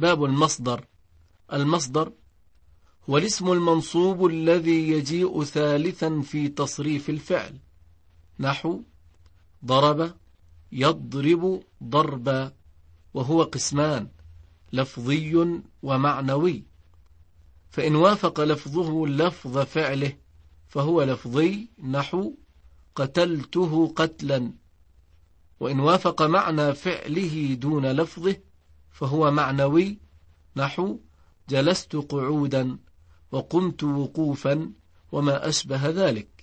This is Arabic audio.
باب المصدر. المصدر هو الاسم المنصوب الذي يجيء ثالثا في تصريف الفعل. نحو ضرب يضرب ضربا وهو قسمان لفظي ومعنوي. فإن وافق لفظه لفظ فعله فهو لفظي نحو قتلته قتلا. وإن وافق معنى فعله دون لفظه فهو معنوي. نحو جلست قعودا وقمت وقوفا وما أشبه ذلك.